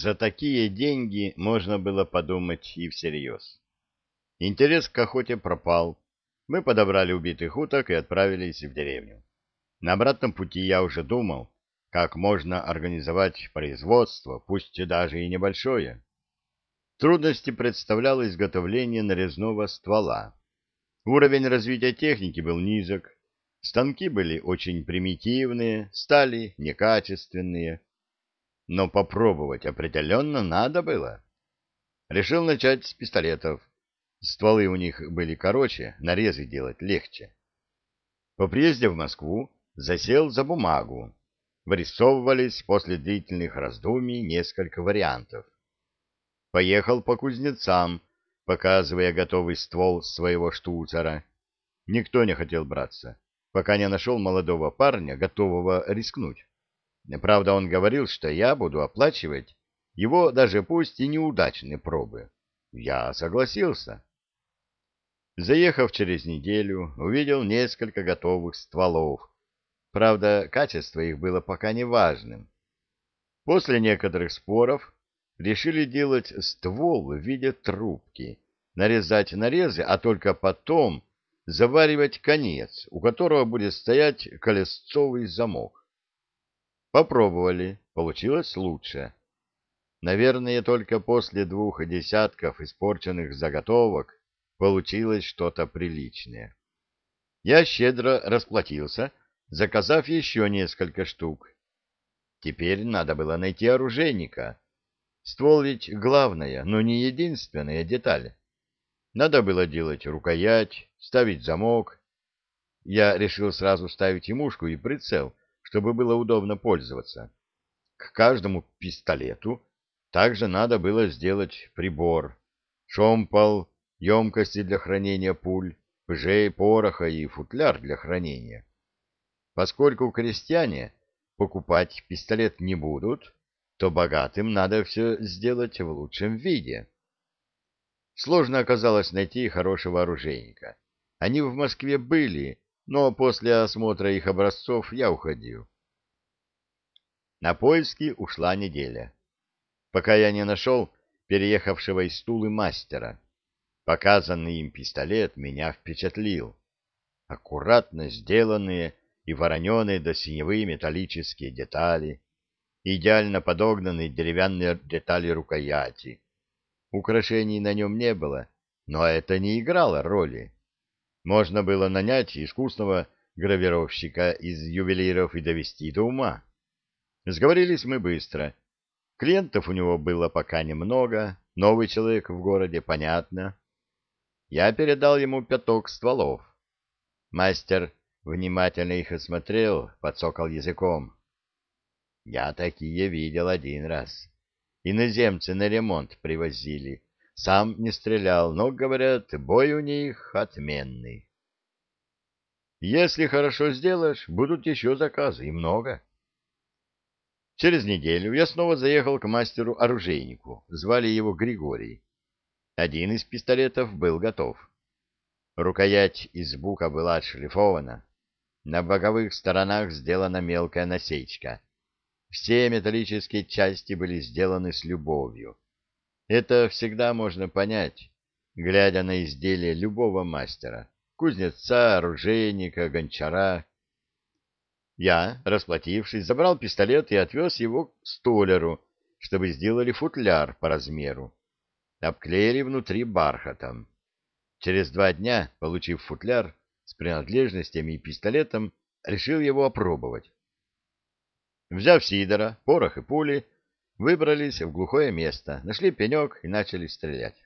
За такие деньги можно было подумать и всерьез. Интерес к охоте пропал. Мы подобрали убитых уток и отправились в деревню. На обратном пути я уже думал, как можно организовать производство, пусть даже и небольшое. Трудности представляло изготовление нарезного ствола. Уровень развития техники был низок, станки были очень примитивные, стали некачественные, но попробовать определенно надо было. Решил начать с пистолетов. Стволы у них были короче, нарезы делать легче. По приезде в Москву засел за бумагу. Вырисовывались после длительных раздумий несколько вариантов. Поехал по кузнецам, показывая готовый ствол своего штуцера. Никто не хотел браться, пока не нашел молодого парня, готового рискнуть. Правда, он говорил, что я буду оплачивать его даже пусть и неудачные пробы. Я согласился. Заехав через неделю, увидел несколько готовых стволов. Правда, качество их было пока не важным. После некоторых споров решили делать ствол в виде трубки, нарезать нарезы, а только потом заваривать конец, у которого будет стоять колесцовый замок. Попробовали, получилось лучше. Наверное, только после двух десятков испорченных заготовок получилось что-то приличное. Я щедро расплатился, заказав еще несколько штук. Теперь надо было найти оружейника. Ствол ведь главная, но не единственная деталь. Надо было делать рукоять, ставить замок. Я решил сразу ставить и мушку, и прицел, чтобы было удобно пользоваться. К каждому пистолету также надо было сделать прибор, шомпол, емкости для хранения пуль, пыжей, пороха и футляр для хранения. Поскольку крестьяне покупать пистолет не будут, то богатым надо все сделать в лучшем виде. Сложно оказалось найти хорошего оружейника. Они в Москве были, но после осмотра их образцов я уходил. На поиски ушла неделя. Пока я не нашел переехавшего из Тулы мастера. Показанный им пистолет меня впечатлил. Аккуратно сделанные и вороненые до синевы металлические детали, идеально подогнанные деревянные детали рукояти. Украшений на нем не было, но это не играло роли. Можно было нанять искусного гравировщика из ювелиров и довести до ума. Сговорились мы быстро. Клиентов у него было пока немного, новый человек в городе, понятно. Я передал ему пяток стволов. Мастер внимательно их осмотрел, подсокал языком. Я такие видел один раз. Иноземцы на ремонт привозили. Сам не стрелял, но, говорят, бой у них отменный. Если хорошо сделаешь, будут еще заказы, и много. Через неделю я снова заехал к мастеру-оружейнику. Звали его Григорий. Один из пистолетов был готов. Рукоять из бука была отшлифована. На боковых сторонах сделана мелкая насечка. Все металлические части были сделаны с любовью. Это всегда можно понять, глядя на изделие любого мастера, кузнеца, оружейника, гончара. Я, расплатившись, забрал пистолет и отвез его к столяру, чтобы сделали футляр по размеру. Обклеили внутри бархатом. Через два дня, получив футляр с принадлежностями и пистолетом, решил его опробовать. Взяв сидора, порох и пули, выбрались в глухое место, нашли пенек и начали стрелять.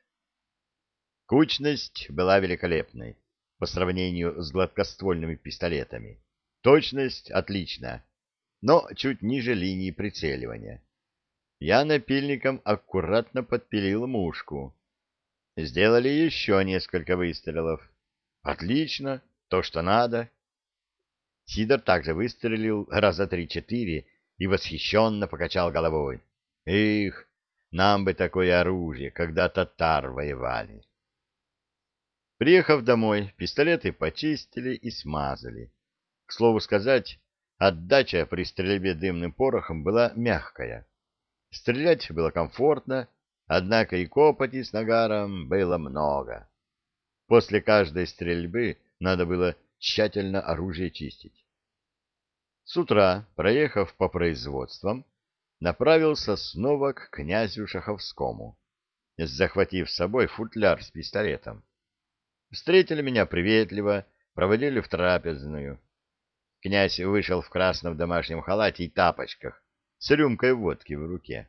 Кучность была великолепной по сравнению с гладкоствольными пистолетами. Точность отличная, но чуть ниже линии прицеливания. Я напильником аккуратно подпилил мушку. Сделали еще несколько выстрелов. Отлично, то, что надо. Сидор также выстрелил раза три-четыре и восхищенно покачал головой. Эх, нам бы такое оружие, когда татар воевали. Приехав домой, пистолеты почистили и смазали. К слову сказать, отдача при стрельбе дымным порохом была мягкая. Стрелять было комфортно, однако и копоти с нагаром было много. После каждой стрельбы надо было тщательно оружие чистить. С утра, проехав по производствам, направился снова к князю Шаховскому, захватив с собой футляр с пистолетом. Встретили меня приветливо, проводили в трапезную. Князь вышел в красном домашнем халате и тапочках, с рюмкой водки в руке.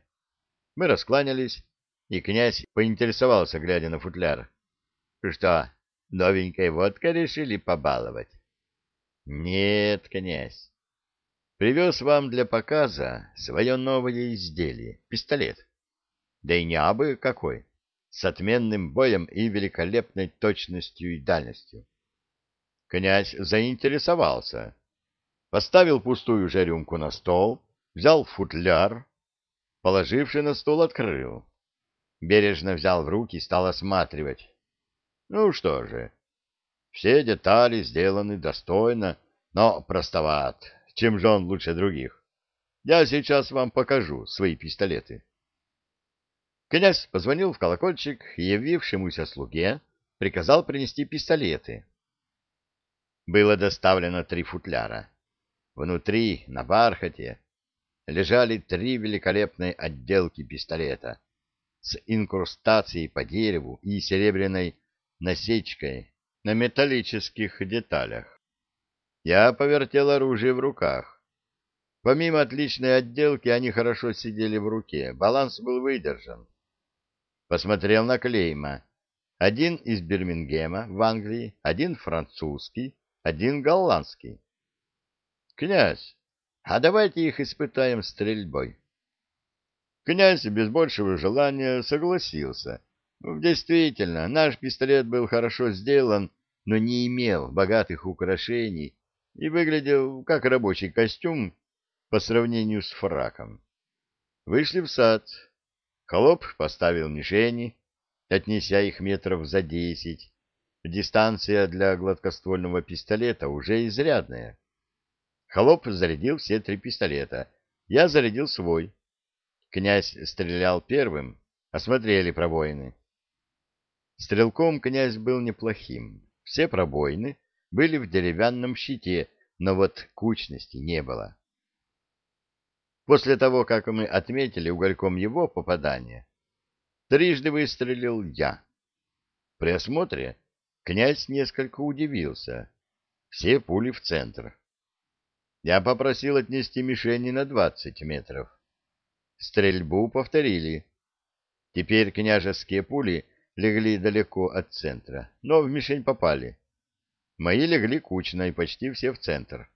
Мы раскланялись, и князь поинтересовался, глядя на футляр. — Что, новенькой водкой решили побаловать? — Нет, князь. Привез вам для показа свое новое изделие — пистолет. Да и не абы какой, с отменным боем и великолепной точностью и дальностью. Князь заинтересовался. Поставил пустую же рюмку на стол, взял футляр, положивший на стол, открыл. Бережно взял в руки и стал осматривать. Ну что же, все детали сделаны достойно, но простоват. Чем же он лучше других? Я сейчас вам покажу свои пистолеты. Князь позвонил в колокольчик явившемуся слуге приказал принести пистолеты. Было доставлено три футляра. Внутри, на бархате, лежали три великолепные отделки пистолета с инкрустацией по дереву и серебряной насечкой на металлических деталях. Я повертел оружие в руках. Помимо отличной отделки, они хорошо сидели в руке, баланс был выдержан. Посмотрел на клейма. Один из Бирмингема в Англии, один французский, один голландский. Князь, а давайте их испытаем стрельбой. Князь без большего желания согласился. Действительно, наш пистолет был хорошо сделан, но не имел богатых украшений и выглядел как рабочий костюм по сравнению с фраком. Вышли в сад. Холоп поставил мишени, отнеся их метров за десять. Дистанция для гладкоствольного пистолета уже изрядная. Холоп зарядил все три пистолета. Я зарядил свой. Князь стрелял первым, осмотрели пробоины. Стрелком князь был неплохим. Все пробоины были в деревянном щите, но вот кучности не было. После того, как мы отметили угольком его попадание, трижды выстрелил я. При осмотре князь несколько удивился. Все пули в центр. Я попросил отнести мишени на двадцать метров. Стрельбу повторили. Теперь княжеские пули легли далеко от центра, но в мишень попали. Мои легли кучно и почти все в центр.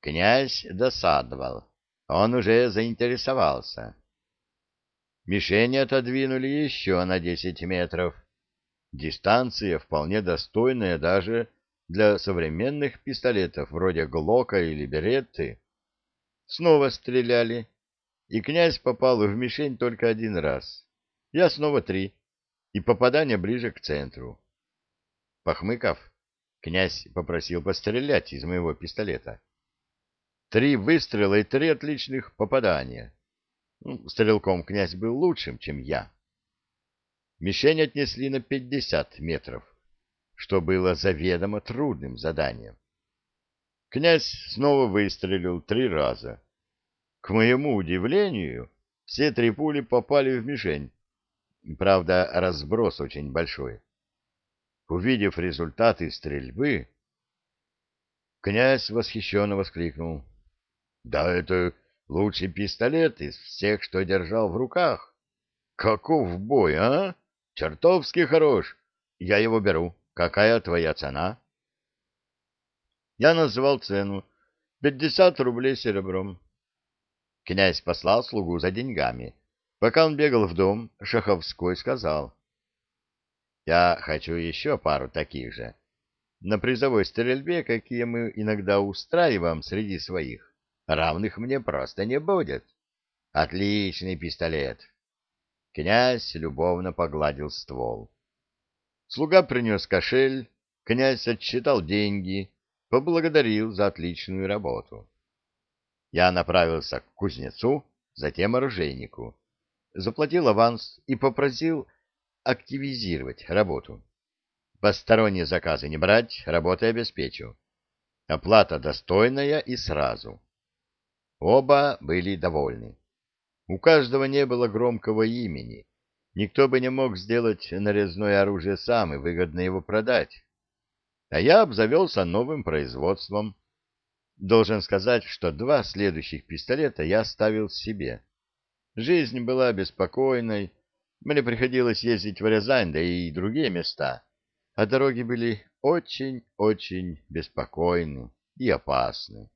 Князь досадовал. Он уже заинтересовался. Мишени отодвинули еще на десять метров. Дистанция вполне достойная даже для современных пистолетов вроде Глока или Беретты. Снова стреляли, и князь попал в мишень только один раз. Я снова три, и попадание ближе к центру. Похмыков, Князь попросил пострелять из моего пистолета. Три выстрела и три отличных попадания. Ну, стрелком князь был лучшим, чем я. Мишень отнесли на пятьдесят метров, что было заведомо трудным заданием. Князь снова выстрелил три раза. К моему удивлению, все три пули попали в мишень. Правда, разброс очень большой. Увидев результаты стрельбы, князь восхищенно воскликнул. — Да это лучший пистолет из всех, что держал в руках. Каков бой, а? Чертовски хорош. Я его беру. Какая твоя цена? Я назвал цену. Пятьдесят рублей серебром. Князь послал слугу за деньгами. Пока он бегал в дом, Шаховской сказал — я хочу еще пару таких же. На призовой стрельбе, какие мы иногда устраиваем среди своих, равных мне просто не будет. Отличный пистолет. Князь любовно погладил ствол. Слуга принес кошель, князь отсчитал деньги, поблагодарил за отличную работу. Я направился к кузнецу, затем оружейнику. Заплатил аванс и попросил активизировать работу. Посторонние заказы не брать, работы обеспечу. Оплата достойная и сразу. Оба были довольны. У каждого не было громкого имени. Никто бы не мог сделать нарезное оружие сам и выгодно его продать. А я обзавелся новым производством. Должен сказать, что два следующих пистолета я оставил себе. Жизнь была беспокойной, мне приходилось ездить в Рязань, да и другие места, а дороги были очень-очень беспокойны и опасны.